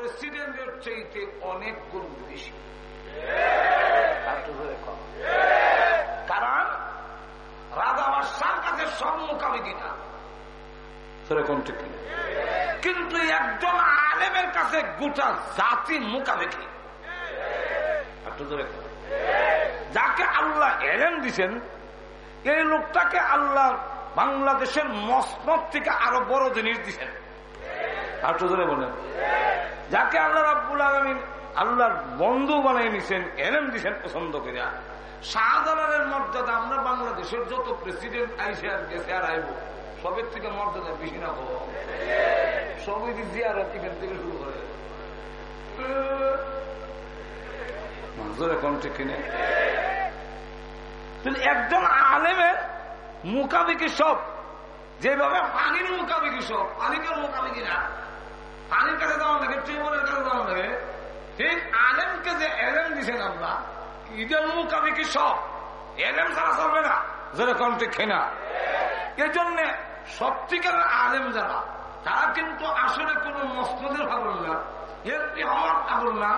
প্রেসিডেন্টের চাইতে অনেক গুণ বেশি। কারণ রাজা বাদশার কাছে না সেরকম ঠিক। কিন্তু একজন আলেমের কাছে গোটা জাতি মোকাবেকি। যাকে আল্লাহ এলেন দিছেন এই লোকটাকে আল্লাহ বাংলাদেশের মসনদ থেকে আরও বড় জিনিস দিছেন। ধরে বলেন। যাকে আল্লাহ রাব্বুল আলমিন আল্লাহর বন্ধু বানাই নিছেন এলেন দিছেন পছন্দ করে শাহজালালের মর্যাদা আমরা বাংলাদেশের যত প্রেসিডেন্ট আইসে আর গেছে আর আইব, সবের থেকে মর্যাদা বেশি না হব সবই জিয়ারত এখান থেকে শুরু করে? একজন আলেমের মুখাবিকি সব, যেভাবে পানির মুখাবিকি সব পানিকের মুখাবিকি না। পানির কাছে যাওয়া লাগে টিউবওয়েলের কাছে যাওয়া লাগে। ঠিক আলেমকে যে এলেম দিছেন আমরা ঈদের মুখাবিকি সব? এলেম ছাড়া চলবে না যেরকম ঠিক কিনা এই জন্যে সত্যিকারের আলেম যারা, তারা কিন্তু আসলে কোন মসনদের পাগল না এমপি হওয়ার পাগল না,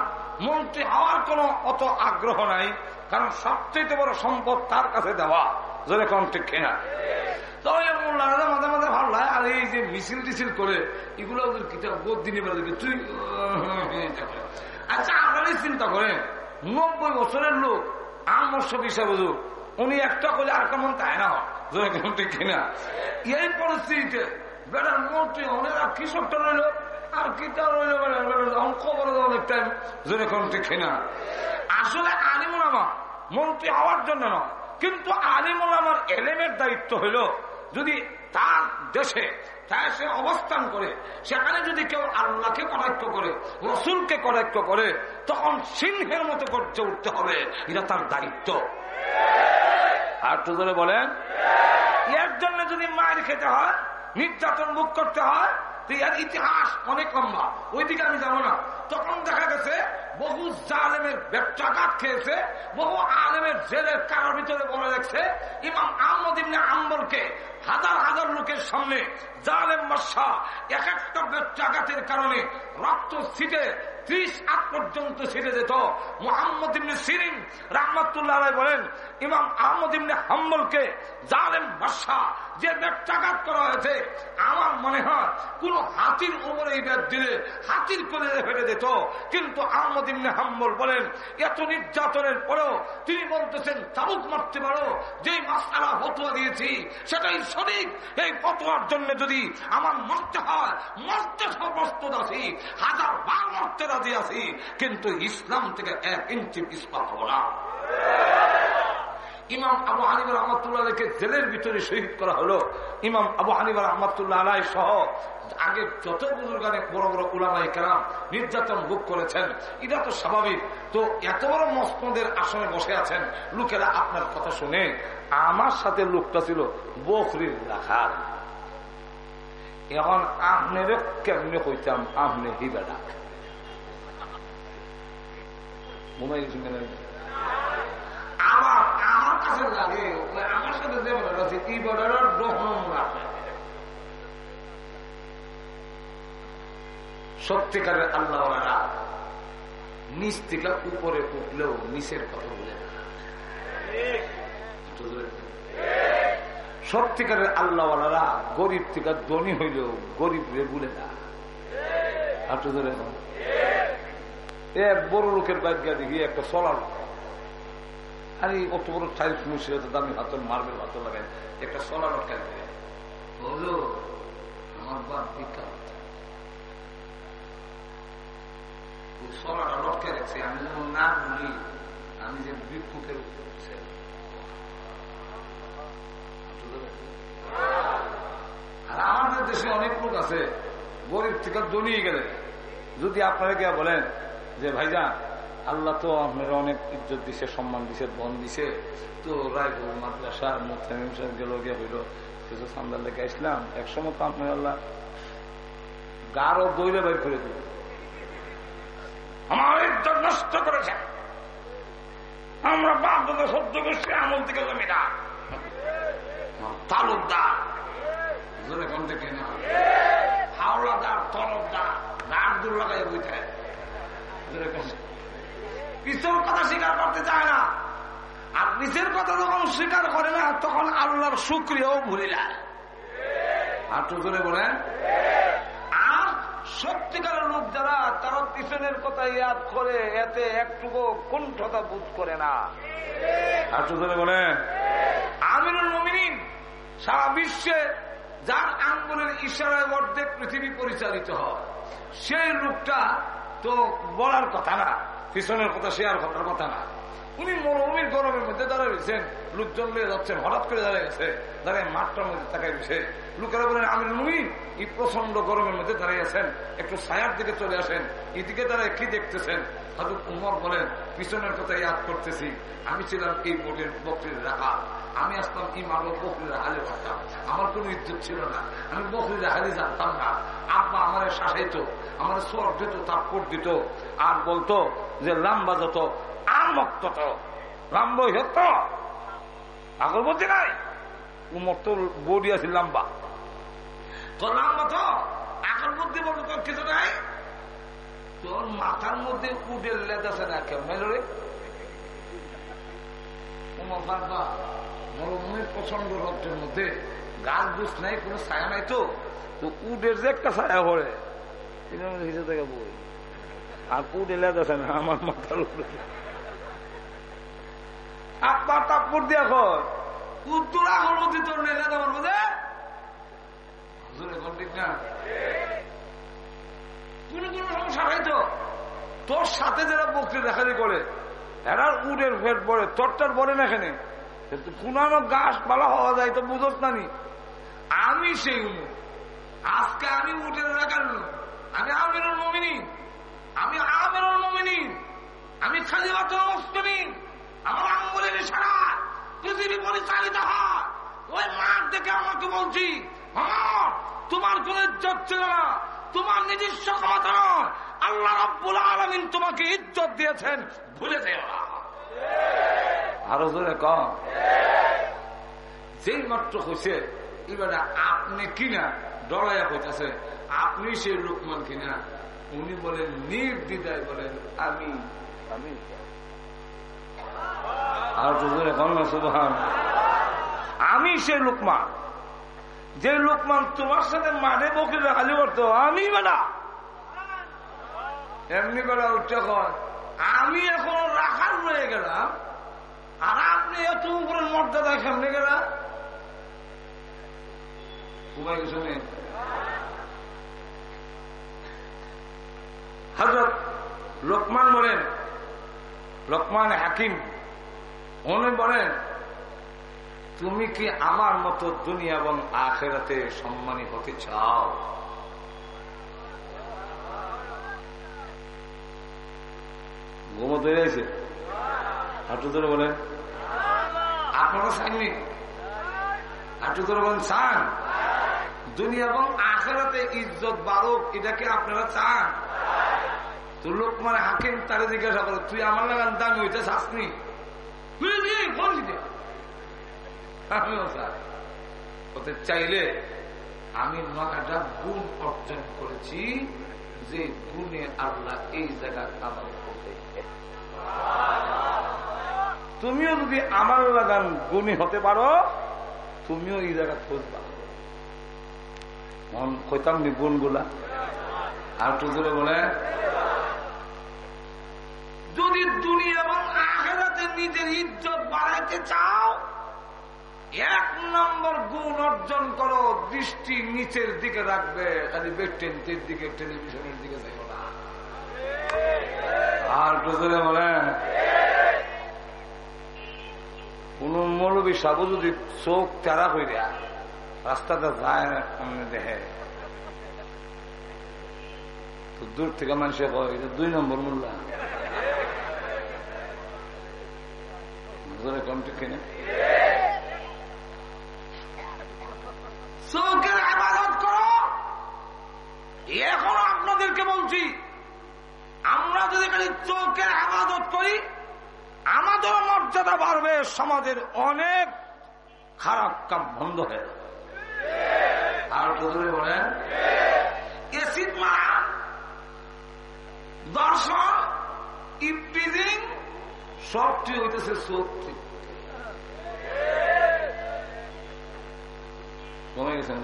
মন্ত্রী হওয়ার কোন অত আগ্রহ নাই, কারণ সবচেয়ে বড় সম্পদ তার কাছে দেওয়া যেরকম ঠিক কিনা মাঝে ভালো লাগে। আর এই যে মিছিল তুই আচ্ছা চিন্তা বছরের লোক, আমার একটা তাই না? ঠিক কিনা? এই পরিস্থিতিতে কৃষকটা রইল? আর রইল অঙ্ক বড় অনেক টাইম যেরকম ঠিক কিনা? আসলে আলিমুল আমা মন্ত্রী হওয়ার জন্য নয়, কিন্তু আলিমুল আমার এলেমের দায়িত্ব হইল যদি তার দেশে সে অবস্থান করে, সেখানে যদি কেউ আল্লাহকে কটাক্ষ করে, রসুলকে কটাক্ষ করে, তখন সিংহের মতো করতে উঠতে হবে। এটা তার দায়িত্ব। আর তো ধরে বলেন। এর জন্য যদি মায়ের খেতে হয়, নির্যাতন মুখ করতে হয় এর ইতিহাস অনেক লম্বা। ওইদিকে আমি যাব না। তখন দেখা গেছে, বহু জালেমের ব্যবসাঘাত খেয়েছে, বহু আলেমের জেলের কারার ভিতরে বলে রাখছে, ইমাম আহমদ ইবনে আম্বলকে হাজার হাজার লোকের সামনে জালেম মশা এক একটা আঘাতের কারণে রক্ত ছিটে ত্রিশ আট পর্যন্ত ছিটে যেত। মোহাম্মদ ইবনে সিরিন রাহমাতুল্লাহ বলেন, ইমাম আহমদ ইবনে হাম্বলকে জালেম বাসা যে ব্যবসাঘাত করা হয়েছে, আমার মনে হয় কোন হাতির উপরে এই ব্যাগ দিলে হাতির করে ফেলে দিত। কিন্তু আহমদ ইবনে হাম্বল বলেন, এত নির্যাতনের পরেও তিনি বলতেছেন চাবুক মারতে পারো যে মাসালা ফতোয়া দিয়েছি, সেটাই সঠিক। এই ফতোয়ার জন্য যদি আমার মরতে হয়, মরতে সর্বস্ত আছি, হাজার বার মরতে রাজি আছি, কিন্তু ইসলাম থেকে এক ইঞ্চি পিসপা হব না। ইমাম আবু হানিবার রহমতুল্লাহকে জেলের ভিতরে শহীদ করা হলো। ইমাম আবু হানিবার রহমতুল্লাহ আলাই সহ আগে যত বুজুর্গানে বড় বড় উলামাই কেরাম নির্যাতন ভোগ করেছেন, এটা তো স্বাভাবিক। তো এত বড় মসনদের আসনে বসে আছেন, লোকেরা আপনার কথা শুনে, আমার সাথে লোকটা ছিল বকরির রাখার এখন আপনার কেমনে কইতাম আপনি হিবেডা মনে আমার আমার লাগে রাখে সত্যিকারের আল্লাহরা নিচ থেকে উপরে উঠলেও নিচের কথা বলে সত্যিকারের আল্লাহওয়ালারা গরিব থেকে ধনী হইলেও গরিব রে বলে না। হাঁটু ধরে এক বড় লোকের বাইক দেখি একটা চলার আরে, অত বড় টাইলস মুছে দামি হাতর মার্বেল হাতর লাগাই একটা আর আমাদের দেশে অনেক লোক আছে, গরিব থেকে দনিয়ে গেলে। যদি আপনারা কে বলেন যে, ভাইজান, আল্লাহ তো আপনার অনেক ইজ্জত দিছে, সম্মান দিছে বন দিছে। তো রায়পুর মাদ্রাসা মুফতামিম সাহেব গেল, গিয়ে হইল কিছু সান্দার লেগে আসলাম, একসময় তো আপনার আল্লাহ গারো দৈরে বাইর করে দিল। আমার ইজ্জত নষ্ট করেছে। আমরা বাপ দাদা সহ্য করছি, আমল থেকে জমিটা তালুকদার। জোরে কোন থেকে না? হাওলাদার, তরফদার গাড় দূর লাগাই বইতে পিছন কথা স্বীকার করতে চায় না। আর নিজের কথা যখন স্বীকার করে না, তখন আল্লাহর সুক্রিয়াও ভুলে যায়। আর তো ধরে বলেন। আর সত্যিকারের লোক যারা, তারা পিছনের কথা ইয়াদ করে, এতে একটুকু কুণ্ঠতা বোধ করে না। আর তো ধরে বলেন। আমিরুল মমিনিন, সারা বিশ্বে যার আঙ্গুলের ইশারায় অর্ধেক পৃথিবী পরিচালিত হয়, সেই লোকটা তো বলার কথা না, পিছনের কথা, শেয়ার করার কথা না। উনি মরুভূমির গরমের মধ্যে দাঁড়িয়েছেন লোকজন নিয়ে যাচ্ছেন, হঠাৎ করে দাঁড়িয়েছে দাঁড়িয়ে মাঠটার মধ্যে তাকাই গেছে লোকেরা বলেন আমি মুমিন, এই প্রচণ্ড গরমের মধ্যে দাঁড়িয়েছেন একটু ছায়ার দিকে চলে আসেন, এদিকে তারা কি দেখতেছেন? হাজর উমর বলেন, পিছনের কথা ইয়াদ করতেছি, আমি ছিলাম এই বোটের বকরির রাখা আমি আসতাম মালক বকরির হালে পারতাম আমার কোনো ইজ্জত ছিল না। আমি বকরির হালে জানতাম না। আব্বা আমার শাসাইতো, আমার সর দিত তারপর দিত। আর বলতো যে লাম্বা যত আর মক্ত লাম্বা হত। আগরবতী নাই? উমর তো বডি আছে লাম্বা। তো লাম্বা তো? আগরবতী বলতো তোর কিছু নাই? তোর মাথার মধ্যে উডের আছে না কেমন বাবা মরুভূমির প্রচণ্ড রক্তের মধ্যে গাছ বুঝ নাই, কোনো ছায়া নাই তো। তো উডের যে একটা ছায়া পড়ে হিসেবে থেকে বই আর উডে লেজ আছে না, আমার মাথার উপরে। আপনার তাপ্পর দিয়া কর। উত্তর আমার মধ্যে তোর নেতা দেওয়ার মধ্যে। ঠিক না? কোন কোন সমস্যা হয়তো তোর সাথে যারা বকরি দেখালি করে, এরা উডের ফেট পড়ে, তোরটার পড়ে না এখানে। পুনানো গাছ পালা হওয়া যায় তো বুঝত না আমি সেই উমু আজকে আমি উঠে রাখার আমি আমিরুল মমিনী আমি আমিরুল মমিনী আমি খালি মাত্র আমার আঙ্গুলের ইশারা পৃথিবী পরিচালিত হয়। ওই মাঠ দেখে আমাকে বলছি তোমার কোন ইজ্জত ছিল না। তোমার নিজস্ব ক্ষমতা নয়। আল্লাহ রব্বুল আলমিন তোমাকে ইজ্জত দিয়েছেন। ভুলে না। আরও জোরে কম মাত্র হয়েছে এবারে আপনি কিনা ডরাইয়া হইতেছে আপনি সেই লোকমান কিনা? উনি বলেন নির্দিদায় বলেন, আমি আমি। আর জোরে কম না, সুবহান। আমি সেই লোকমান। যে লোকমান তোমার সাথে মাঠে বকরি রাখালি করতো আমি বেটা এমনি করে উঠতে আমি এখন রাখার রয়ে গেলাম। আর আপনি এত উপরে মর্যাদা কেমনে গেলা? কিছু নেই হজরত লোকমান বলেন, লোকমান হাকিম, উনি বলেন, তুমি কি আমার মতো দুনিয়া এবং আখেরাতে সম্মানী হতে চাও? ঘুমোতে রয়েছে হাঁটু ধরে বলেন আপনারা চান? দুনিয়া এবং আখেরাতে ইজ্জত এটাকে আপনারা চান? তো হাকিম তাকে জিজ্ঞাসা করে তুই আমার লাগান দামি আমিও স্যার ওতে চাইলে আমি নয়টা গুণ অর্জন করেছি যে গুণে আল্লাহ এই জায়গা করতে তুমিও যদি আমার লাগান গুণী হতে পারো, তুমিও এই জায়গা খুঁজবা কইতাম নি গুণগুলা। আর তো ধরে বলে, যদি দুনিয়া এবং আখেরাতে নিজের ইজ্জত বাড়াইতে চাও, এক নম্বর গুণ অর্জন করো, দৃষ্টি নিচের দিকে রাখবে, খালি বেটেন্টের দিকে, টেলিভিশনের দিকে যাইব না। আর তো বলেন কোন মৌলবী সাবু যদি চোখ তেরা হয়ে রাস্তাটা যায় না সামনে দেখে তো দূর থেকে মানুষে কয় দুই নম্বর কিনা। চোখের আবাদত আপনাদেরকে বলছি, আমরা যদি চোখের আবাদত করি আমাদের মর্যাদা বাড়বে, সমাজের অনেক খারাপ কাম বন্ধ হয়ে আর বলেন এসিড মারা, দর্শন ইপটিজিং সবটি হইতেছে সত্যি। কমে গেছেন?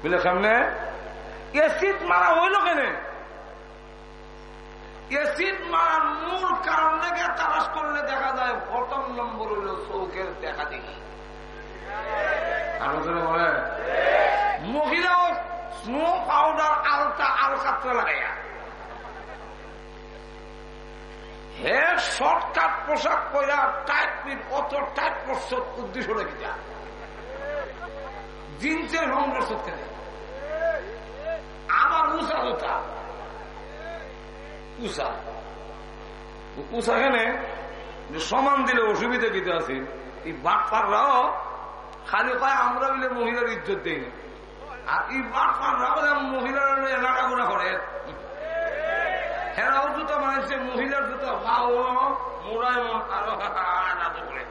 বুঝলে সামনে? এসিড মারা হইল কেন? এসিড মারার মূল কারণ লেগে তালাশ করলে দেখা যায় প্রথম নম্বর হইল চৌকের দেখা দেখি। মহিলাও স্নো পাউডার আলতা আলকাত্রা লাগাইয়া। হে শর্টকাট পোশাক পরা টাইট পিট অত টাইট পরশত উদ্দেশ্য রেখে যা জিন্সের রং আমার উষা জুতা। উষা উষা এখানে সমান দিলে অসুবিধা দিতে আছে? এই বাটপাররাও খালি কয় আমরা মিলে মহিলার ইজ্জত দেই না। আর এই বাটপাররা বলে মহিলার নাড়াগুড়া করে। হেরাও জুতা বানাইছে, মহিলার জুতা। ভাও করে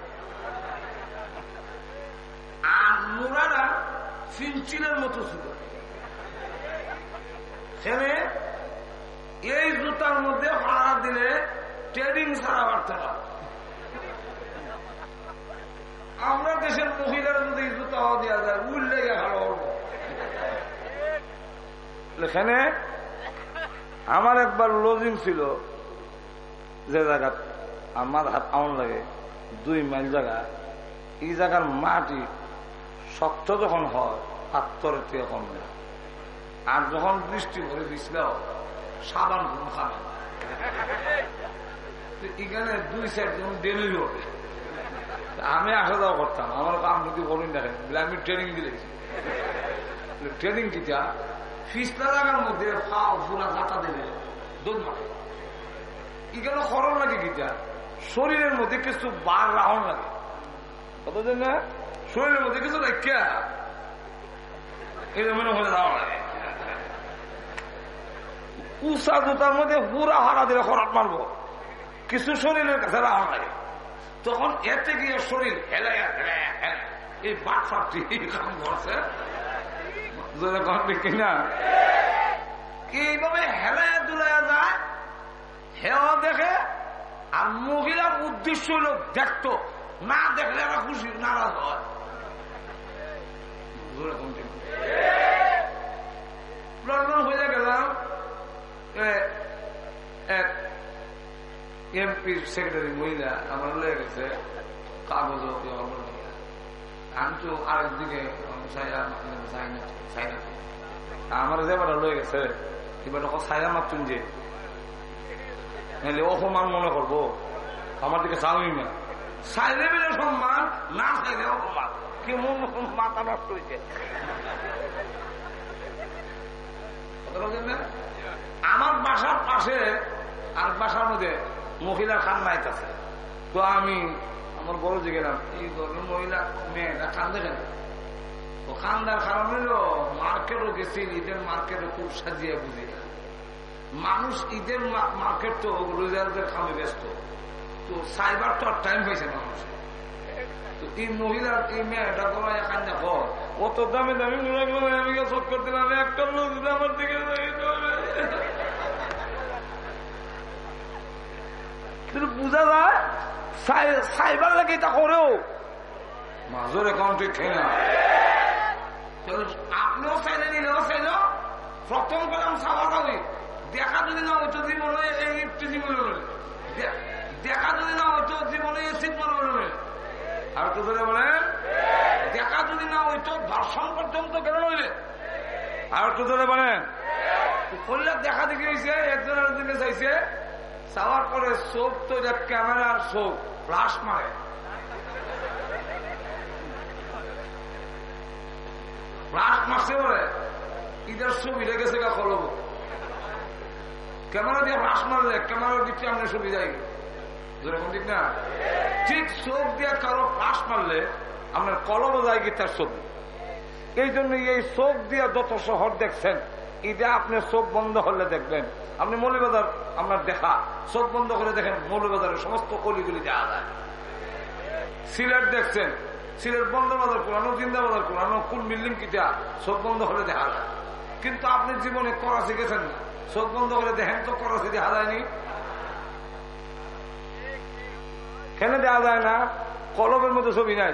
আর মোড়ারা ফিনচিলের মতো ছিল। সেখানে এই জুতার মধ্যে ভাড়া দিলে ট্রেডিং ছাড়া পারতে না আমরা দেশের মহিলার যদি জুতা দেওয়া যায় উল্লে ভালো এখানে আমার একবার লজিং ছিল যে জায়গা আমার হাত আউন লাগে, দুই মাইল জায়গা। এই জায়গার মাটি শক্ত যখন হয় পাত্তরের থেকে কম আর যখন বৃষ্টি ভরে দিছিল সাবান ঘুম খাবে এখানে দুই যখন ডেলি হবে আমি আসা যাওয়া করতাম। আমার কাম যদি বলুন দেখেন আমি ট্রেনিং দিয়েছি ট্রেনিং কিটা ফিসলা জায়গার মধ্যে ফুলা, গাতা দেবে। মাঠে এগুলো খরণ লাগে কিটা শরীরের মধ্যে কিছু বার রাহন লাগে। কত না? শরীরের মধ্যে কিছু রেখা মনে হলে রাহন লাগে। উষা জুতার মধ্যে পুরা হারা দিলে খরাট মারবো। কিছু শরীরের কাছে রাহন লাগে তখন এতে গিয়ে শরীর হেলায় এই কাম করছে এইভাবে দেখে, আর উদ্দেশ্য দেখতো, না দেখলে খুশি লন্ডন হয়ে। গেলাম এক এমপির সেক্রেটারি মহিলা আমার লেগে গেছে কাগজ আমি তো আরেকদিকে আমার যেবারটা লয়ে গেছে এবার ছায়া মারতুন যে? অপমান মনে করব? আমার দিকে চাউই না। চাইলে বেলে সম্মান না চাইলে অপমান। কি মাথা নষ্ট হয়েছে? আমার বাসার পাশে, আর বাসার মধ্যে মহিলা খান্নাইত আছে। তো আমি আমার বড় যে গেলাম, এই ধরনের মহিলা মেয়েটা কান্দে কেন? ও কান্দার কারণ মার্কেটও গেছি ঈদের মার্কেটে খুব সাজিয়ে বুঝি মানুষ ঈদের মার্কেট তো রোজারদের খামে ব্যস্ত। তো সাইবার তো আর টাইম হয়েছে মানুষ তো এই মহিলার এই মেয়েটা গলায় কান্দা কর। কত দামে দামি মনে করে আমি আমি একটা লোক আমার দিকে বুঝা যায় সাইবার লাগে এটা করেও। মাজর অ্যাকাউন্টে খেয়ে না। আপনিও চাইলে নিলেও চাইল প্রথম কলাম চাওয়া যাবে দেখা যদি না হইতো জীবনে এই জীবনে দেখা যদি না হইতো জীবনে এসিড মনে আর তো ধরে বলেন দেখা যদি না হইতো দর্শন পর্যন্ত কেন নইলে। আর তো ধরে বলেন করলে দেখা দেখি একজনের দিকে চাইছে। চাওয়ার পরে চোখ তো ক্যামেরার চোখ ফ্লাশ মারে। ফ্লাশ মারছে বলে, ঈদের ছবি রেখেছে গা ফলব ক্যামেরা দিয়ে ফ্লাশ মারলে ক্যামেরার দিচ্ছে আমরা সুবিধা যেরকম ঠিক না? ঠিক চোখ দিয়ে কারও ফ্লাশ মারলে, আপনার কলম যায় কি তার ছবি এই জন্য এই চোখ দিয়ে যত শহর দেখছেন ঈদে আপনি চোখ বন্ধ হলে দেখবেন, আপনি মৌলবাজার আপনার দেখা, চোখ বন্ধ করে দেখেন মৌলবাজারের সমস্ত কলিগুলি দেখা যায়। সিলেট দেখছেন, সিলেট বন্ধ বাজার করানো জিন্দাবাজার করানো কুল মিল্লিং কিটা, চোখ বন্ধ হলে দেখা যায়। কিন্তু আপনি জীবনে করাচি গেছেন চোখ বন্ধ করে দেখেন তো করাচি দেখা যায়নি। কেন দেওয়া যায় না? কলমের মধ্যে ছবি নাই।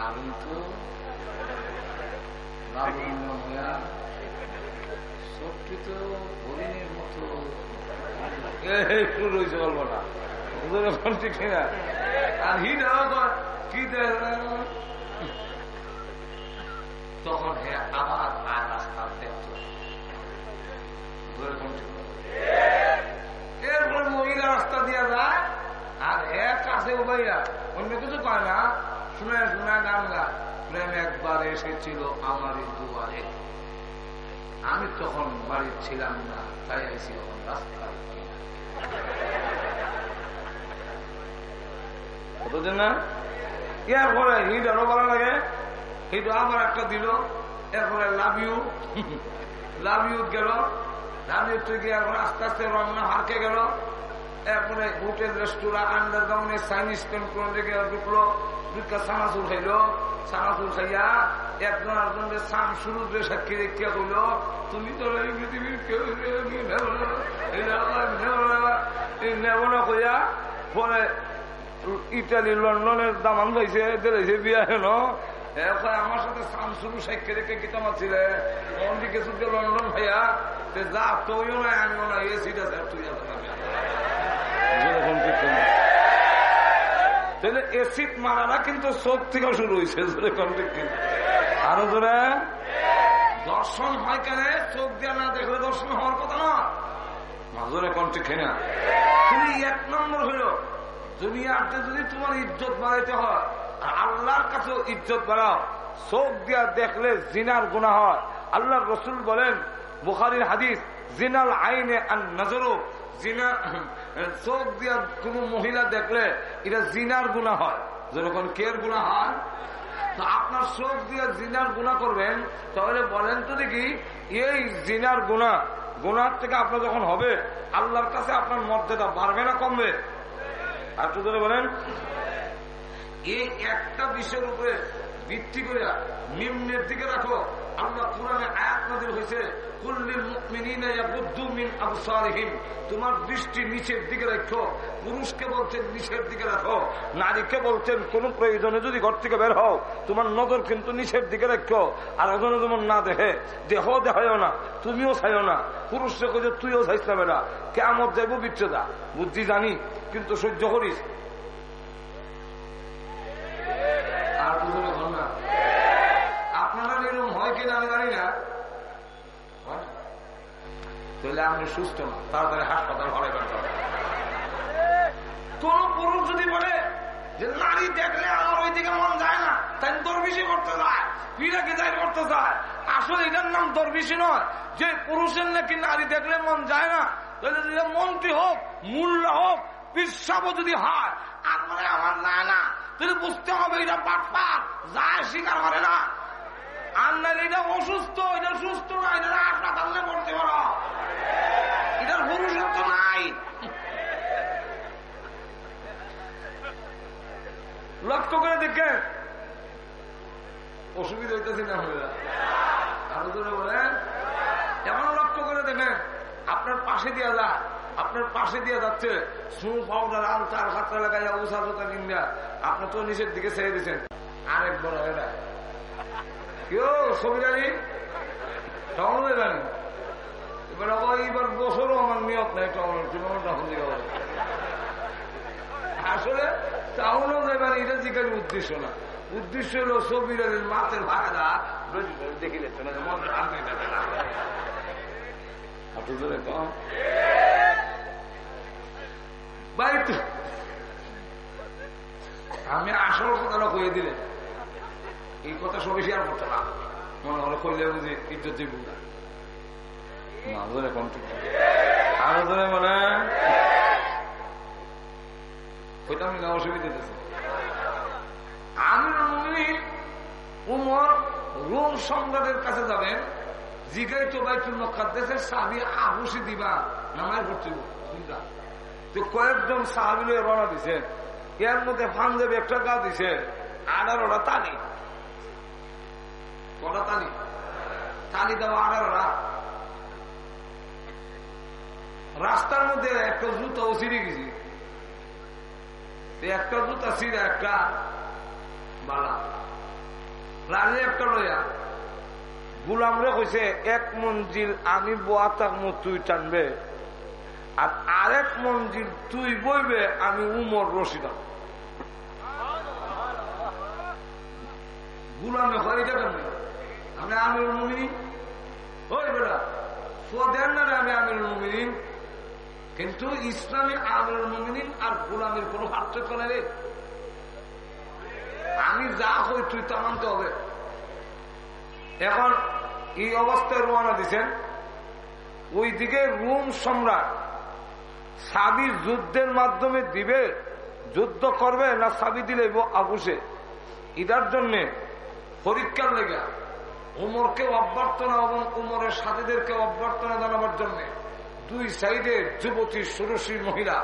দারুণ তো লাবণ্যময়া সত্যি তো হরিণের মতো শুরু গল্পটা। ঠিক না আর তখন হে আবার আর রাস্তা এরপরে মহিলা রাস্তা দিয়া যায়, আর এক কাছে উবাইয়া, অন্য কিছু পায় না? প্রেম একবার এসেছিল আমার দুয়ারে। আমি তখন বাড়ির ছিলাম না তাই আইসি তখন রাস্তায়। কতদিন না? এরপরে হিট আরও ভালো লাগে। হিট আবার একটা দিল এরপরে লাভ ইউ লাভ ইউ গেল। লাভ ইউ আস্তে আস্তে রমনা হারকে গেল। এরপরে হোটেল রেস্টুরেন্ট আন্ডারগ্রাউন্ডে চাইনিজ ঢুকলো ঢুকা সানাচুর খাইলো সানাচুর খাইয়া একজন আরেকজনের সাম শুরু করে সাক্ষী দেখিয়া কইল তুমি তো নেব না পরে ইটালি লন্ডনের দামান হয়েছে দিলেছে বিয়া হেন আমার সাথে শামসুরু সাক্ষী রেখে কিতাম ছিল অন্দিকে শুধু লন্ডন ভাইয়া যা তুইও না না সিটা তুই এসিড কিন্তু থেকে শুরু হয়েছে আরও ধরে দর্শন হয় কেন? চোখ দিয়ে না দেখলে দর্শন হওয়ার কথা না। তুমি এক নম্বর হইল দুনিয়াতে যদি তোমার ইজ্জত বাড়াইতে হয় আল্লাহর কাছেও ইজ্জত বাড়াও চোখ দিয়া দেখলে জিনার গুণা হয়। আল্লাহ রসুল বলেন, বুখারির হাদিস, জিনাল আইনে আর নজরও জিনা চোখ দিয়া কোন মহিলা দেখলে এটা জিনার গুণা হয়। যেরকম কের গুণা হয়? তো আপনার চোখ দিয়ে জিনার গুণা করবেন, তাহলে বলেন তো দেখি, এই জিনার গুণা গুণার থেকে আপনার যখন হবে, আল্লাহর কাছে আপনার মর্যাদা বাড়বে না কমবে? আর তো ধরে বলেন। এই একটা বিষয়ের উপরে ভিত্তি করে নিম্নের দিকে রাখো। আল্লাহ কোরআনে আয়াত নাজিল হয়েছে কুল্লিল মুমিনিনা ইয়াগুদ্দু মিন আবসারিহিম। তোমার দৃষ্টি নিচের দিকে রাখো, পুরুষকে বলছেন নিচের দিকে রাখো, নারীকে বলছেন কোন প্রয়োজনে যদি ঘর থেকে বের হও, তোমার নজর কিন্তু নিচের দিকে রাখো। আর ওজনে তোমার না দেখে দেহ দেখায়ও না, তুমিও চাইও না। পুরুষকে কইছে, তুইও চাইছিলাম না বেড়া কেমন যাইব বিচ্ছেদা। বুদ্ধি জানি, কিন্তু সহ্য করিস আর বুঝলে ঘর না আপনারা এরকম হয় কিনা আমি জানি না তাহলে আপনি সুস্থ না। তাড়াতাড়ি হাসপাতাল ভালো কোন পুরুষ যদি বলে যে নারী দেখলে আমার ওই দিকে মন যায় না তাই দরবিশি করতে যায় পিড়াকে যাই করতে যায়। আসলে এটার নাম দরবিশি নয়। যে পুরুষের নাকি নারী দেখলে মন যায় না, তাহলে মন্ত্রী হোক, মূল্য হোক পিসাব যদি হয়, আর মানে আমার যায় না, তাহলে বুঝতে হবে এটা পাটপাট যায় স্বীকার করে না। আর এটা অসুস্থ, এটা সুস্থ না, এটা হাসপাতালে পড়তে পারো। এটার নাই। লক্ষ্য করে দেখেন। অসুবিধা হইতেছে না হয়ে আরও বলেন। এমন লক্ষ্য করে দেখেন। আপনার পাশে দিয়া যায় আপনার পাশে দিয়ে যাচ্ছে। স্নো পাউডার আল চার খাতরা লাগাই উষা জোতা কিনবা। আপনি তো নিচের দিকে ছেড়ে দিচ্ছেন আরেক বড় এটা। কেউ ছবি জানি টাউনে জানি এবার এইবার বছরও আমার নিয়ত নাই টাউনের তখন দিকে আসলে টাউনও যাইবার এটা জিজ্ঞাসা উদ্দেশ্য না। উদ্দেশ্য হলো ছবির মাছের ভাড়া দেখে যাচ্ছে না? বাড়িতে আমি আসল কথাটা কয়ে দিলে এই কথা সবাই শেয়ার করতে না। মনে হলো কইলে বুঝি ইজ্জত দিব না আরও ধরে মানে ওইটা আমি অসুবিধা দিতেছি। আমির উমর রোম সম্রাটের কাছে যাবেন জিগাই তো বাইতুল মক্কাদ্দেশের সাহাবি আবুসি দিবা নামায় ভর্তি চিন্তা তো কয়েকজন সাহাবিলে রওনা দিছে। এর মধ্যে ফানদেব একটা গা দিছে আঠারোটা তালি। কটা তালি তালি দেওয়া আঠারোটা রাস্তার মধ্যে একটা জুতো ছিঁড়ে গেছি। একটা জুতা ছিঁড়ে একটা বালা। লালে একটা লইয়া গুলামরে কইছে, এক মঞ্জিল আমি বোয়া থাকব তুই টানবে আর আরেক মঞ্জিল তুই বইবে, আমি উমর রশিদা গুলামে হয় কেন আমি আমিরুল মুমিনিন। ওই বেটা দেন না আমি আমিরুল মুমিনিন। কিন্তু ইসলামী আমিরুল মুমিনিন আর গুলামের কোনো পার্থক্য নেই আমি যা হই তুই তা মানতে হবে। এখন এই অবস্থায় রোয়ানা দিচ্ছেন ওইদিকে রুম সম্রাট সাবি যুদ্ধের মাধ্যমে দিবে, যুদ্ধ করবে না সাবি দিলে আবুসে ইদার জন্য পরীক্ষার লেগে। উমরকে অভ্যর্থনা এবং উমরের সাথীদেরকে অভ্যর্থনা জানাবার জন্য দুই সাইডে যুবতী, সুরসী মহিলা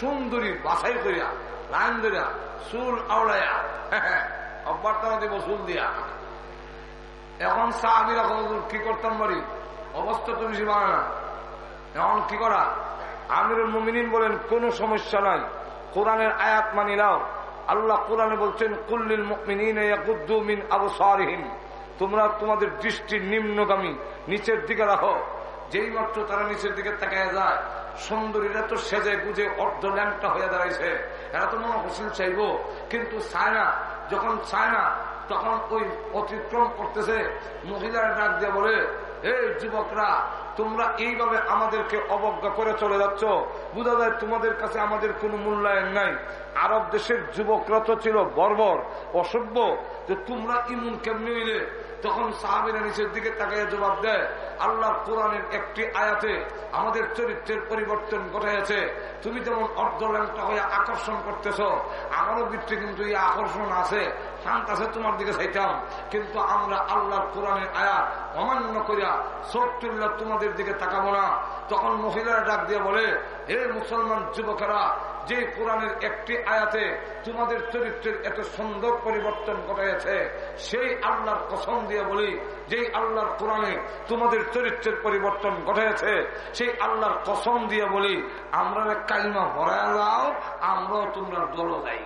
সুন্দরী বাছাই করিয়া, লাইন ধরিয়া চুল আওড়াইয়া অভ্যর্থনা দিব চুল দিয়া। এখন সাহাবিরা কি করতাম বাড়ি? অবস্থা তুমি বাড়ে না। এখন কি করা? আমিরুল মুমিনিন বলেন, কোন সমস্যা নাই। কোরআনের আয়াত মানি নাও। আল্লাহ কোরআনে বলছেন, কুল্লিল মিন আবু সারহীন তোমরা তোমাদের দৃষ্টি নিম্নগামী, নিচের দিকে রাখো। যেই মাত্র তারা নিচের দিকে তাকায় যায়, সুন্দরীরা তো সেজে বুঝে অর্ধ ল্যাংটা হয়ে দাঁড়াইছে। এরা তো মনে হোসেন চাইব, কিন্তু চায় না যখন চায় না তখন ওই অতিক্রম করতেছে, মহিলারা ডাক দিয়ে বলে এই যুবকরা, তোমরা এইভাবে আমাদেরকে অবজ্ঞা করে চলে যাচ্ছ। বোঝা যায় তোমাদের কাছে আমাদের কোনো মূল্যায়ন নাই। আরব দেশের যুবকরা তো ছিল বর্বর, অসভ্য। যে তোমরা ইমুন কেমনি হইলে? তখন সাহাবিরা নিচের দিকে তাকাইয়া জবাব দেয়, আল্লাহ কোরআনের একটি আয়াতে আমাদের চরিত্রের পরিবর্তন ঘটাইয়াছে। তুমি যেমন অর্ধল্যাংটা হয়ে আকর্ষণ করতেছ, আমারও ভিত্তি কিন্তু এই আকর্ষণ আছে, শান্ত আছে, তোমার দিকে চাইতাম। কিন্তু আমরা আল্লাহর কোরআনের আয়াত অমান্য করিয়া চোখ তুল্লা তোমাদের দিকে তাকাবো না। তখন মহিলারা ডাক দিয়ে বলে, হে মুসলমান যুবকেরা যে কোরআনের একটি আয়াতে তোমাদের চরিত্রের এত সুন্দর পরিবর্তন ঘটাইয়াছে, সেই আল্লাহর কসম দিয়ে বলি যে আল্লাহর কোরআনে তোমাদের চরিত্রের পরিবর্তন ঘটাইয়াছে, সেই আল্লাহর কসম দিয়ে বলি, আমরা কালিমা ভরায় যাও আমরাও তোমরা দল যাই।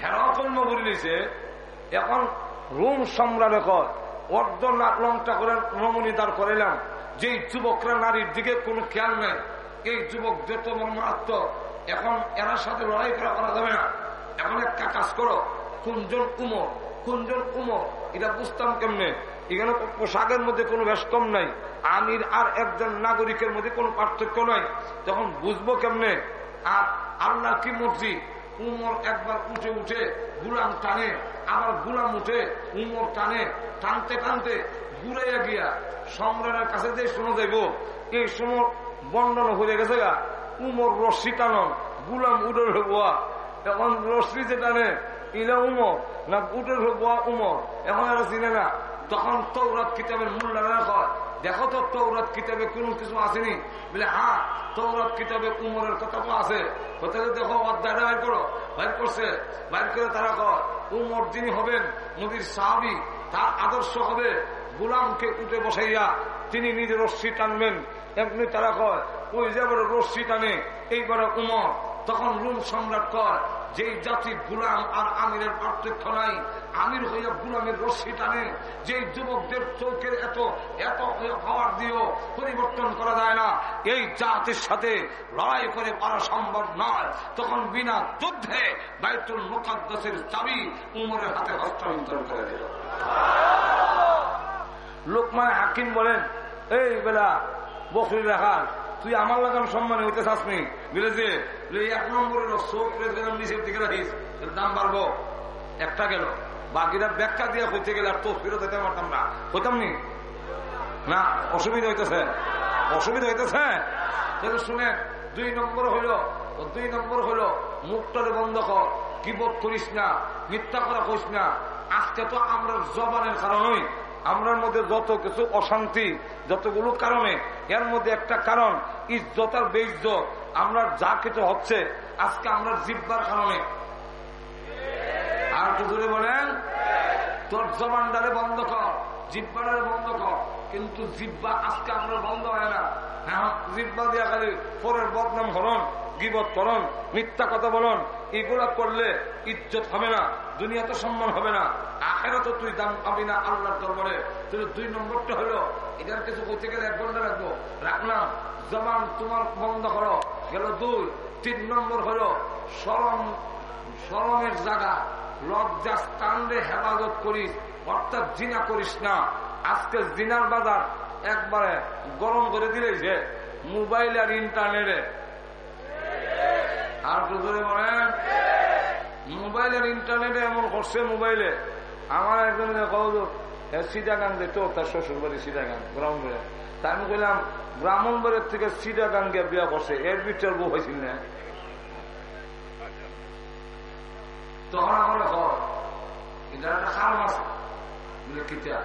হেরাকন্য বলে নিছে। এখন রুম সম্রাট অর্ধ লংটা করে নমনি দাঁড় করাইলাম, যেই যুবকরা নারীর দিকে কোনো খেয়াল নেই এই যুবক যত মারাত্মক এখন এরার সাথে লড়াই করা করা যাবে না। এখন একটা কাজ করো কোনজন উমর কোনজন উমর এটা বুঝতাম কেমনে? এখানে পোশাকের মধ্যে কোনো ব্যস্তম নাই, আমির আর একজন নাগরিকের মধ্যে কোনো পার্থক্য নাই। তখন বুঝব কেমনে? আর আল্লাহ কি মর্জি? উমর একবার উঠে উঠে গুলাম টানে, আবার গুলাম উঠে উমর টানে, টানতে টানতে ঘুরাইয়া গিয়া সম্রাটের কাছে যে শোনা যাইব। এই সময় বন্ডন হয়ে গেছে গা। উমর রশ্মি টানন গুলাম উডের হবুয়া এখন রশ্মি যে টানে, ইলা উমর, না উডের হবুয়া উমর। এখন আর চিনে না। তখন তৌরাত কিতাবের মূল্য হয় দেখো তো তৌরাত কিতাবে কোন কিছু আসেনি? বলে হ্যাঁ তৌরাত কিতাবে উমরের কথা তো আছে। কোথায় দেখো অধ্যায়টা বাইর করো, বাইর করছে, বাইর করে তারা কয়, উমর যিনি হবেন নদীর সাহাবি, তার আদর্শ হবে। গুলামকে উঠে বসাইয়া তিনি নিজের রশ্মি টানবেন। এমনি তারা কয়, ওই যাবার রশ্মি টানে এইবারে উমর। তখন রুম সম্রাট কয়, যেই জাতি গুলাম আর আমিরের পার্থক্য নাই, আমির হইয়া গুলামের রশ্মি টানে। যে যুবকদের চৌকের এত এত হওয়ার দিয়েও পরিবর্তন করা যায় না, এই জাতির সাথে লড়াই করে পারা সম্ভব নয়। তখন বিনা যুদ্ধে বাইতুল মুকাদ্দাসের চাবি উমরের হাতে হস্তান্তর করে দিল। লোকমান হাকিম বলেন, এই বেলা বকরি রাখার তুই আমার লাগাম সম্মানে হইতে চাস নি? বুঝেছে এক নম্বরের চোখ নিচের দিকে রাখিস। দাম বাড়বো। একটা গেল। বাকিরা ব্যাখ্যা দিয়ে হইতে গেলে আর তো ফিরত দিতে পারতাম না। হইতাম নি? না, অসুবিধা হইতেছে। অসুবিধা হইতেছে? শুনে, দুই নম্বর হইল দুই নম্বর হলো মুখটারে বন্ধ কর। কিবোধ করিস না, মিথ্যা করা করিস না। আজকে তো আমরা জবানের কারণেই আমরার মধ্যে যত কিছু অশান্তি, যতগুলো কারণে, এর মধ্যে একটা কারণ, ইজ্জত আর বেইজ্জত। আমরা যা কিছু হচ্ছে, আজকে আমরা জিব্বার কারণে। আর দূরে বলেন, তোর জবানটারে বন্ধ কর, জিব্বাটারে বন্ধ কর। কিন্তু জিব্বা আজকে আমরা বন্ধ হয় না। হ্যাঁ জিব্বা দিয়া খালি পরের বদনাম হরণ, গিবত করন মিথ্যা কথা বলন এগুলা করলে ইজ্জত হবে না দুনিয়াতে সম্মান হবে না আখেরা তো তুই দাম পাবি না আল্লাহর দরবারে। তুই দুই নম্বরটা হলো, এটার কিছু করতে গেলে এক ঘণ্টা রাখব। রাখলাম, জবান তোমার বন্ধ করো। গেল দুই, তিন নম্বর হলো, সরম, সরমের জায়গা, লজ্জা স্থানে হেফাজত করিস, অর্থাৎ জিনা করিস না। আজকে জিনার বাজার একবারে গরম করে দিলে যে, মোবাইল আর ইন্টারনেটে আর ধরে বলেন মোবাইল আর ইন্টারনেটে এমন করছে মোবাইলে। আমার একজন সিটাগাং যেত তার শ্বশুর বাড়ি সিটাগাং গ্রাউন্ডে তা আমি বললাম ব্রাহ্মণবাড়ির থেকে সিটাগাং গিয়ে বিয়া করছে, এর বিচার বউ হয়েছিল না? তখন আমার ঘর এটা একটা আছে বলে কিতা?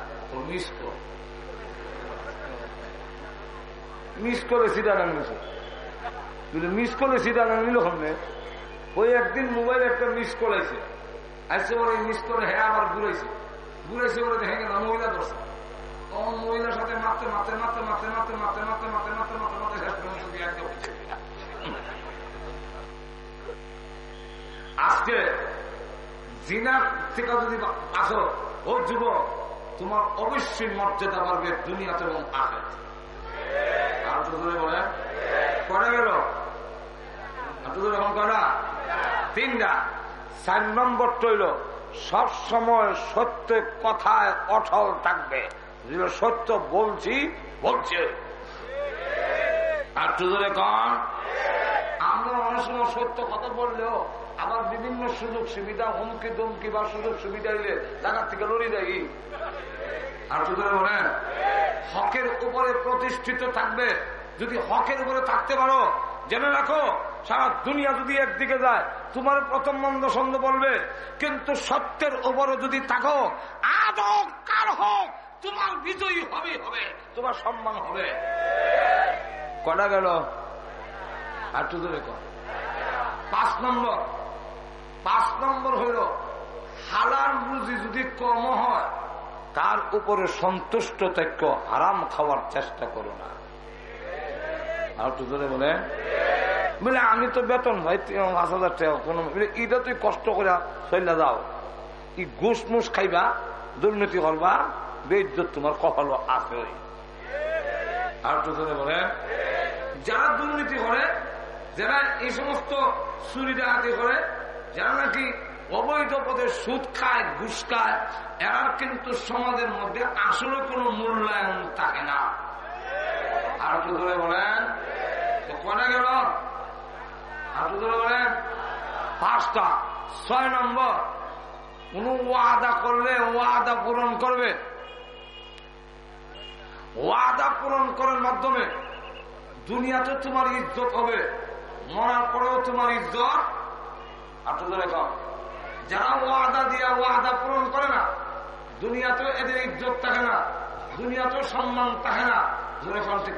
মিস কর মিস করে সিটাগাং নিছে বলে মিস করলে সিটাগাং নিল সামনে ওই একদিন মোবাইল একটা মিস করাইছে আসছে ওর মিস করে হ্যাঁ আবার ঘুরাইছে ঘুরাইছে বলে দেখে গেল মহিলা ধরছে সাথে আজকে যদি আসো ও যুব তোমার অবশ্যই মর্যাদা বাড়বে দুনিয়াতে এবং আগে আর বলে কটা গেল? এখন কটা তিনটা। চার নম্বর তৈল, সব সময় সত্য কথায় অটল থাকবে। সত্য বলছি, বলছে। আর তো ধরে কন। আমরা অনেক সময় সত্য কথা বললেও আবার বিভিন্ন সুযোগ সুবিধা, হুমকি দমকি বা সুযোগ সুবিধা দিলে জায়গার থেকে লড়ি দেয় আর শুধু বলেন, হকের উপরে প্রতিষ্ঠিত থাকবে। যদি হকের উপরে থাকতে পারো, জেনে রাখো, সারা দুনিয়া যদি একদিকে যায়, তোমার প্রথম মন্দ সন্দ বলবে, কিন্তু সত্যের উপরে যদি থাকো, আদৌ কার হোক, তোমার বিজয়ী হবে হবে, তোমার সম্মান হবে। কটা গেল? আর শুধু রেখো পাঁচ নম্বর। পাঁচ নম্বর হইল হালার রুজি যদি কম হয়, তার উপরে সন্তুষ্ট থাক্য হারাম খাওয়ার চেষ্টা করো না। আর তো ধরে বলে। বলে, আমি তো বেতন ভাই পাঁচ হাজার টাকা কোনো এটা তুই কষ্ট করে চলে যাও। ই ঘুষ মুস খাইবা, দুর্নীতি করবা বেজ্জত তোমার কপাল আছে আর তো ধরে বলে, যারা দুর্নীতি করে, যারা এই সমস্ত চুরি ডাকাতি করে, যারা নাকি অবৈধ পদে সুদ খায়, ঘুষ খায়, এরা কিন্তু সমাজের মধ্যে আসলে কোনো মূল্যায়ন থাকে না। আর একটু ধরে বলেন কটা গেল? একটু ধরে বলেন পাঁচটা, ছয় নম্বর। কোন ওয়াদা করলে ওয়াদা পূরণ করবে। ওয়াদা পূরণ করার মাধ্যমে দুনিয়াতে তোমার ইজ্জত হবে, মরার পরেও তোমার ইজ্জত। আর ধরে কম যারা ওয়াদা দিয়া ওয়াদা পূরণ করে না, দুনিয়াতেও এদের ইজ্জত থাকে না, দুনিয়াতেও সম্মান থাকে না। ধরে কোন ঠিক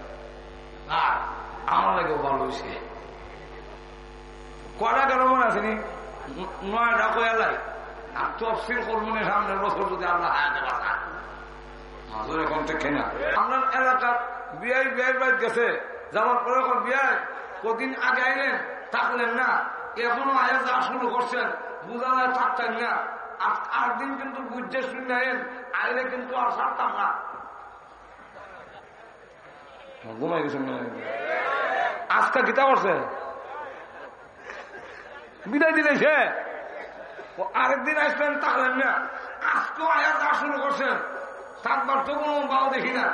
আমার লাগেও ভালো হয়েছে কটা কেন মনে আসেনি নয়, ডাকো এলাই। আর তফসিল কর্মনের সামনের বছর যদি আমরা হায়াতে বাঁচা। এখন ঠিক না। আপনার এলাকার বিআই বিআই বাইর গেছে। যাওয়ার পরে বিআই, কদিন আগে আইলেন, থাকলেন না। এখনও আয়া যা শুরু করছেন, বুঝা যায় থাকতেন না। আর আট দিন কিন্তু বুঝতে শুনলেন আইলে কিন্তু আর ছাড়তাম না। ঘুমাই গেছেন আজকা গীতা করছে বিদায় দিলে সে। ও, আরেকদিন আসবেন তাহলে না। আজকেও আয়াত শুরু করছেন সাতবার তো কোনো বাও দেখি না।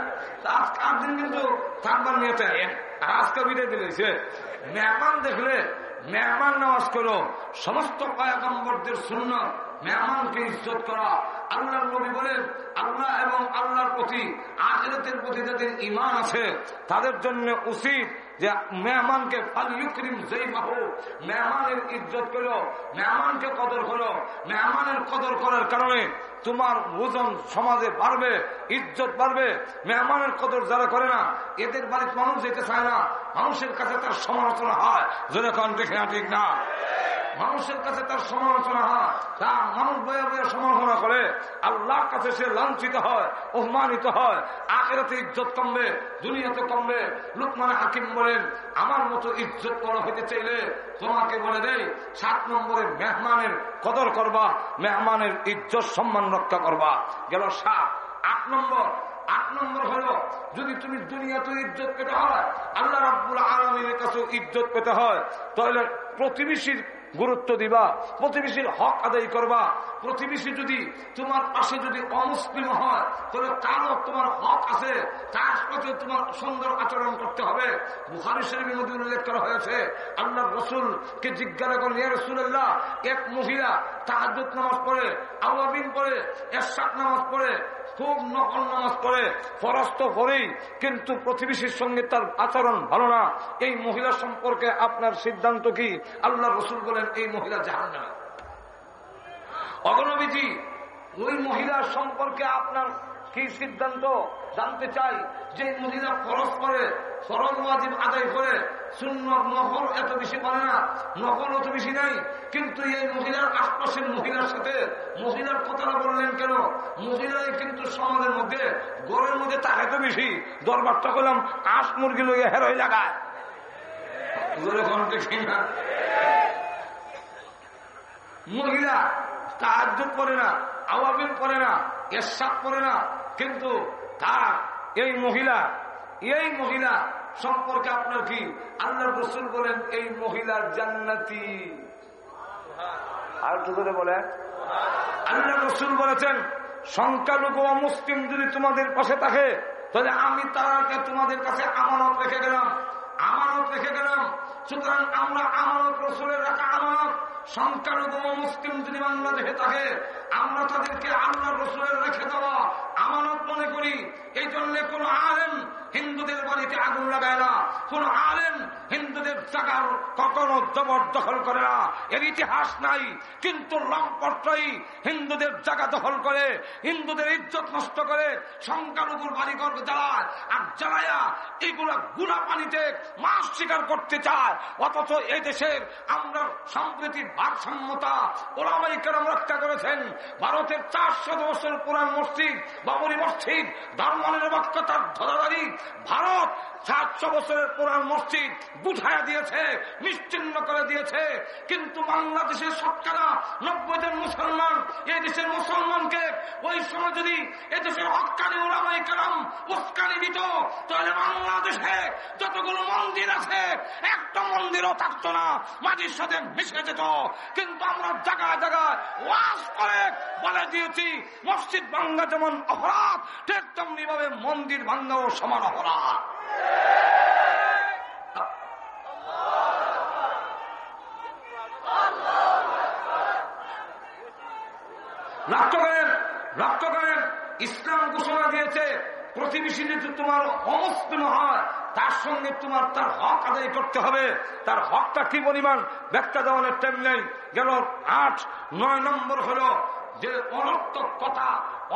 আজকে আট দিন কিন্তু সাতবার নিয়েছে। আজকে বিদায় দিলে সে। মেহমান দেখলে মেহমান নামাজ করো। সমস্ত পায়াকম্বরদের শূন্য মেহমানকে ইজ্জত করা। আল্লাহর নবী বলেন, আল্লাহ এবং আল্লাহর প্রতি, আখেরাতের প্রতি যাদের ইমান আছে, তাদের জন্য উচিত যে মেহমানকে ফালিউকরিম যেই বাহু মেহমানের ইজ্জত করো মেহমানকে কদর করো, মেহমানের কদর করার কারণে তোমার ওজন সমাজে বাড়বে, ইজ্জত বাড়বে, মেহমানের কদর যারা করে না, এদের বাড়িতে মানুষ যেতে চায় না, মানুষের কাছে তার সমালোচনা হয়। যেরকম দেখে না ঠিক না। মানুষের কাছে তার সমালোচনা হয়, তা মানুষ বয়ে বয়ে সমালোচনা করে, আল্লাহর কাছে সে লাঞ্ছিত হয়, অপমানিত হয়, আখেরাতে ইজ্জত কমবে, দুনিয়াতে কমবে। লোকমানে হাকিম বলেন, আমার মতো ইজ্জত বড় হইতে চাইলে তোমাকে বলে দেয় সাত নম্বরে মেহমানের কদর করবা, মেহমানের ইজ্জত সম্মান রক্ষা করবা। গেল সাত। আট নম্বর আট নম্বর হলো, যদি তুমি দুনিয়াতে ইজ্জত পেতে হয়, আল্লাহ রাব্বুল আলমীর কাছে ইজ্জত পেতে হয়, তাহলে প্রতিবেশীর গুরুত্ব দিবা, প্রতিবেশীর হক আদায় করবা। প্রতিবেশী যদি তোমার পাশে যদি অমুসলিম হয় তাহলে কারও তোমার হক আছে, তার সাথে তোমার সুন্দর আচরণ করতে হবে। বুখারি শরীফের মধ্যে উল্লেখ করা হয়েছে আল্লাহ রসুলকে জিজ্ঞাসা করেন ইয়া রসুল্লাহ এক মহিলা তাহাজুত নামাজ পড়ে আওয়াবিন পড়ে এরশাক নামাজ পড়ে খুব নকল নামাজ পড়ে, ফরস্ত করেই কিন্তু প্রতিবেশীর সঙ্গে তার আচরণ ভালো না। এই মহিলা সম্পর্কে আপনার সিদ্ধান্ত কি? আল্লাহ রসুল বলেন, এই মহিলা জাহান না অগণবিজি ওই মহিলার সম্পর্কে আপনার কি সিদ্ধান্ত? জানতে চাই যে মহিলা খরচ করে ফরজ ওয়াজিব আদায় করে শূন্য নকল এত বেশি পারে না নকল অত বেশি নাই। কিন্তু এই মহিলার আশপাশের মহিলার সাথে মহিলার কথাটা বললেন কেন? মহিলাই কিন্তু সমাজের মধ্যে, গড়ের মধ্যে তার এত বেশি, দরবারটা করলাম, আশ মুরগি লইয়া হেরোই লাগায়। না? মহিলা তাহাজ করে না আওয়াবিন করে না এরশাদ করে না কিন্তু তার এই মহিলা এই মহিলা সম্পর্কে আপনার কি? আল্লাহ রসুল বলেন এই মহিলার জান্নাতি। আর করে বলেন। আল্লাহ রসুল বলেছেন সংখ্যালঘু মুসলিম যদি তোমাদের পাশে থাকে তাহলে আমি তারাকে তোমাদের কাছে আমানত রেখে গেলাম। আমানত রেখে গেলাম সুতরাং আমরা আমানত রসুলের রাখা আমানত। সংখ্যালঘু মুসলিম যদি বাংলাদেশে থাকে, আমরা তাদেরকে আল্লাহ রসুলের রেখে দেওয়া আমানত মনে করি। এই জন্য কোন আলেম হিন্দুদের বাড়িতে আগুন লাগায় না। কোন আলেম হিন্দুদের জায়গার কখনো জবরদখল করে না। এর ইতিহাস নাই, কিন্তু লম্পটই হিন্দুদের জায়গা দখল করে, হিন্দুদের ইজ্জত নষ্ট করে, সংখ্যালঘুর বাড়িঘর জ্বালায়, আর জ্বালায়া এগুলা গুলা পানিতে মাছ শিকার করতে চায়। অথচ এই দেশের আমরা সম্প্রীতির ভারসাম্যতা ওলামাই কেরম রক্ষা করেছেন। ভারতের চারশো বছর পুরান মসজিদ, বাবরি মসজিদ, ধর্ম নিরপেক্ষতার ধরাধারী ভারত সাতশো বছরের পুরান মসজিদ বুঝাইয়া দিয়েছে, নিশ্চিন্ন করে দিয়েছে। কিন্তু বাংলাদেশের শতকরা নব্বই জন মুসলমান এই দেশের মুসলমানকে ওই সময় যদি এদেশের হকানি ওলামাই কালাম উস্কানি দিত, তাহলে বাংলাদেশে যতগুলো মন্দির আছে, একটা মন্দিরও থাকতো না, মাটির সাথে মিশে যেত। কিন্তু আমরা জায়গায় জায়গায় ওয়াজ করে বলে দিয়েছি, মসজিদ ভাঙ্গা যেমন অপরাধ, ঠিক তেমনি ভাবে মন্দির ভাঙ্গাও সমান অপরাধ। লক্ষ্য করেন ইসলাম ঘোষণা দিয়েছে, প্রতিবেশী যদি তোমার অমুসলিম হয়, তার সঙ্গে তোমার তার হক আদায় করতে হবে, তার হকটা কি পরিমাণ? ব্যাখ্যা দেওয়ানোর টাইম নেই। গেল আট, নয় নম্বর হলো যে অনর্থক কথা,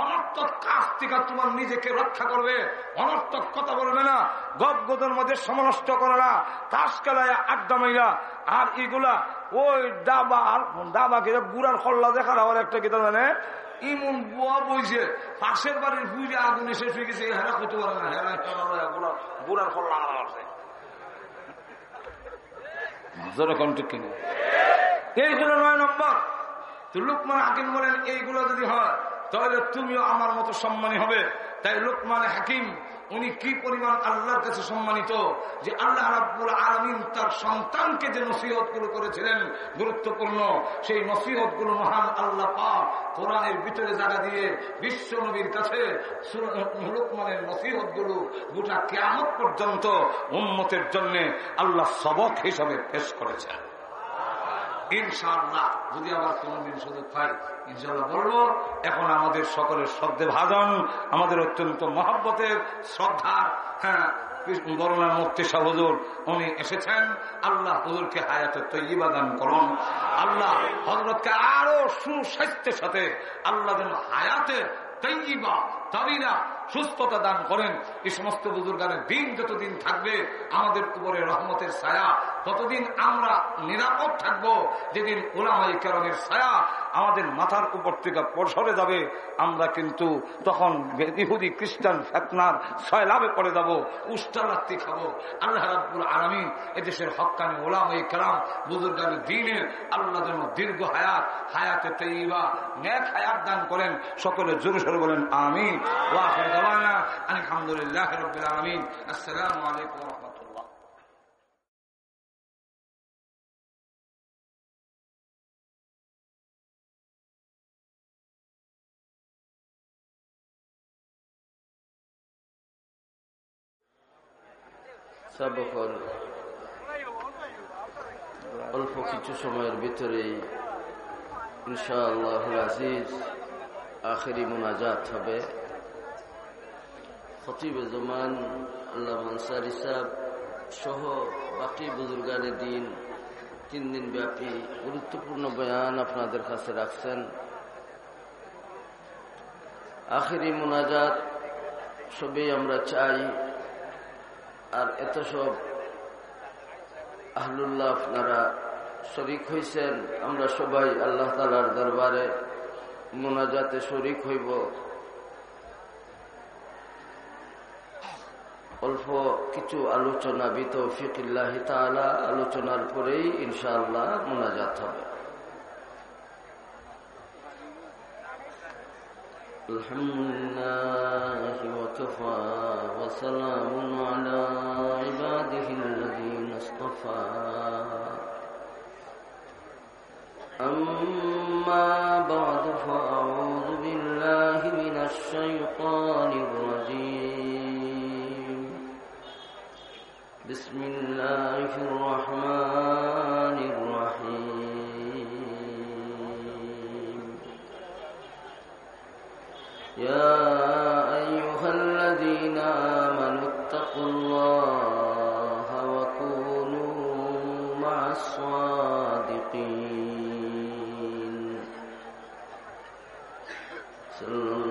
অনর্থক কাজ থেকে তোমার নিজেকে রক্ষা করবে, অনর্থক কথা বলবে না। গপ গোদের মধ্যে সমনষ্ট করে না তাস খেলায় আড্ডা মাইরা। আর এগুলা ওই ডাবা ডাবা কে গুড়ার খল্লা দেখার আবার একটা কিতা জানে ইমন বুয়া বইছে পাশের বাড়ির বুঝে আগুন এসে শুয়ে গেছে হেরা করতে পারে না হেরা গুড়ার খল্লা আছে। যেরকম ঠিক এই হলো নয় নম্বর। তো লোকমান হাকিম বলেন, এইগুলো যদি হয়, তাহলে তুমিও আমার মতো সম্মানী হবে। তাই লোকমান হাকিম, উনি কি পরিমাণ আল্লাহর কাছে সম্মানিত যে আল্লাহ রাব্বুল আলমিন তার সন্তানকে যে নসিহতগুলো করেছিলেন গুরুত্বপূর্ণ, সেই নসিহতগুলো মহান আল্লাহ পাক কোরআনের ভিতরে জায়গা দিয়ে বিশ্ব নবীর কাছে লোকমানের নসিহতগুলো গোটা কেমন পর্যন্ত উন্মতের জন্য আল্লাহ সবক হিসাবে পেশ করেছেন। ইনশাআল্লাহ, যদি আবার কোনদিন সুযোগ পাই ইনশাল্লাহ বলব, এখন আমাদের সকলের শ্রদ্ধে ভাজন, আমাদের অত্যন্ত মহব্বতের শ্রদ্ধার হ্যাঁ বরণার মুক্তি সহজুর উনি এসেছেন। আল্লাহ হুজুরকে হায়াতে তৈবা দান করুন। আল্লাহ হজরতকে আরও সুস্বাস্থ্যের সাথে আল্লাহ যেন হায়াতে তৈবা তাবিরা সুস্থতা দান করেন। এই সমস্ত বুজুর্গানের দিন যতদিন থাকবে, আমাদের উপরে রহমতের ছায়া, ততদিন আমরা নিরাপদ থাকব। যেদিন ওলামাই কারণের ছায়া আমাদের মাথার উপর থেকে পরসরে যাবে, আমরা কিন্তু তখন ইহুদি, খ্রিস্টান ফেতনার ছয় লাভে পড়ে যাব উষ্টালাত্তি খাব। আল্লাহ রাবুল আলমী এদেশের হকানি ওলামাই কালাম বুজুর্গানের দিনের আল্লাহ যেন দীর্ঘ হায়াত, হায়াতে তৈবা ন্যাক হায়াত দান করেন। সকলে জোরে সরে বলেন আমি ওয়াফের دعوانا أن الحمد لله رب العالمين السلام عليكم ورحمة الله সাবকর অল্প কিছু সময়ের ভিতরেই ইনশাআল্লাহ আজিজ আখেরি মোনাজাত হবে খতিব জমান, আল্লাহ আনসারি সাহ বাকি বুজুর্গানের দিন তিন দিন ব্যাপী গুরুত্বপূর্ণ বয়ান আপনাদের কাছে রাখছেন। আখেরি মোনাজাত সবই আমরা চাই, আর এত সব আহলুল্লাহ আপনারা শরিক হয়েছেন আমরা সবাই আল্লাহ তালার দরবারে মোনাজাতে শরিক হইব। অল্প কিছু আলোচনা বিতৌফিকিল্লাহ তালা আলোচনার পরেই ইনশাআল্লাহ মোনাজাত হবে الحمد لله وكفى وسلام على عباده الذين اصطفى أما بعد فأعوذ بالله من الشيطان الرجيم بسم الله الرحمن الرحيم. يا أيها الذين آمنوا اتقوا الله وكونوا مع الصادقين. صلى الله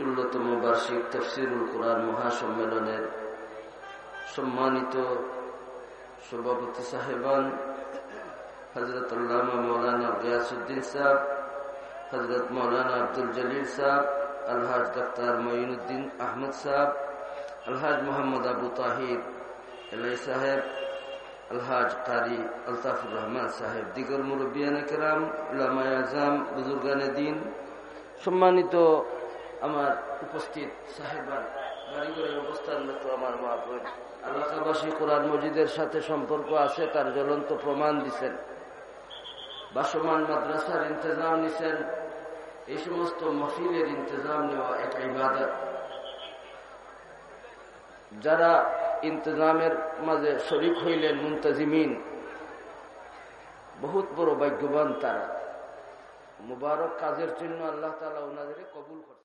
ষোলতম বার্ষিক তফসিরুল কোরআন মহাসম্মেলনের সম্মানিত সভাপতি সাহেবান হজরত আল্লামা মৌলানা গিয়াসুদ্দিন সাহ হজরত মৌলানা আব্দুল জলিল সাহ আলহাজ ডাক্তার মঈনুদ্দিন আহমদ সাহ আলহাজ মোহাম্মদ আবু তাহির এলাই সাহেব, আলহাজ কারি আলতাফুর রহমান সাহেব, দিগর মুরব্বিয়ান কেরাম, উলামায় আজম, বুজুর্গানে দিন, সম্মানিত আমার উপস্থিত সাহেবান আমার সাথে সম্পর্ক আছে, তার জ্বলন্ত প্রমাণ দিচ্ছেন মাদ্রাসার এই সমস্ত মফিলের যারা ইন্তজামের মাঝে শরিক হইলেন মুন্তাজিমিন, বহুত বড় ভাগ্যবান তারা। মুবারক কাজের জন্য আল্লাহ তালা ওনাদের কবুল করছেন।